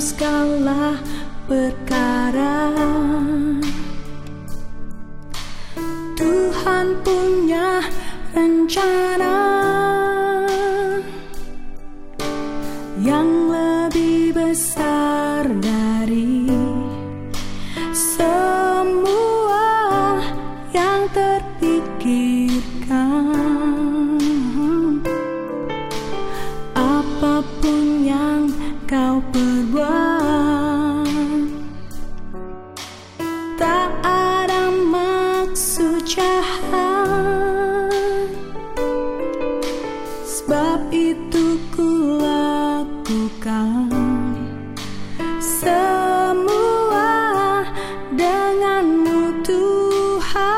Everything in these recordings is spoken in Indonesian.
segala perkara. Tuhan punya rencana Yang lebih besar Sebab itu ku lakukan Semua denganmu Tuhan.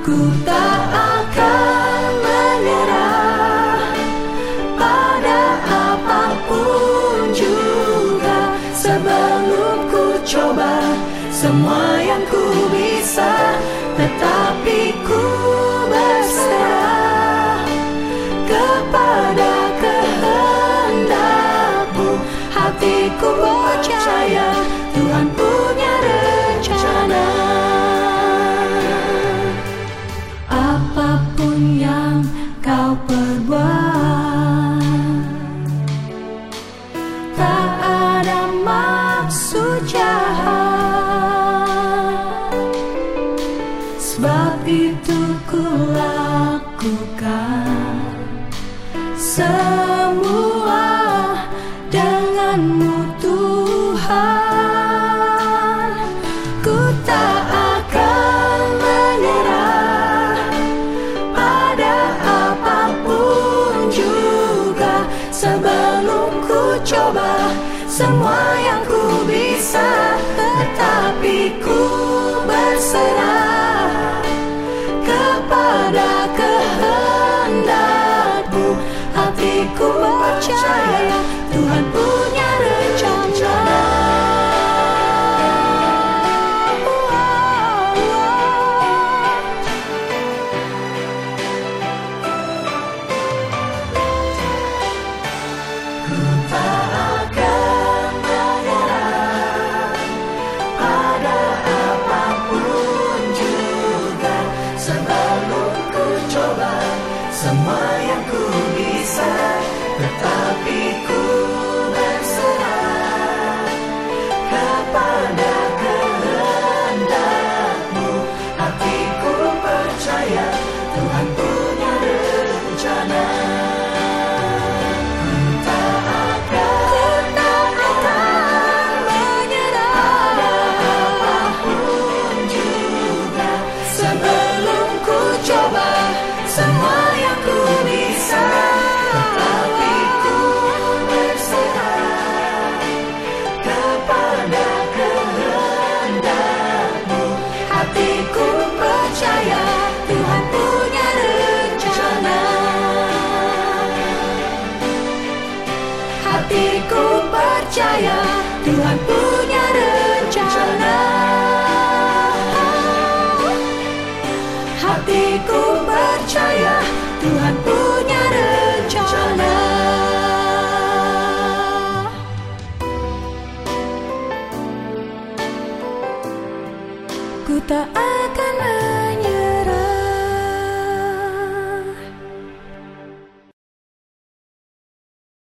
Ku tak akan menyerah pada apa pun juga sebelum ku coba semua yang ku bisa semua denganmu Tuhan. Ku tak akan menyerah pada apa pun juga sebelum ku coba semua yang ku hatiku percaya Tuhan percaya Tuhan punya rencana. Hatiku percaya Tuhan punya rencana. Ku tak